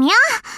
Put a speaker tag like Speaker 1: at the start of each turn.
Speaker 1: みよう。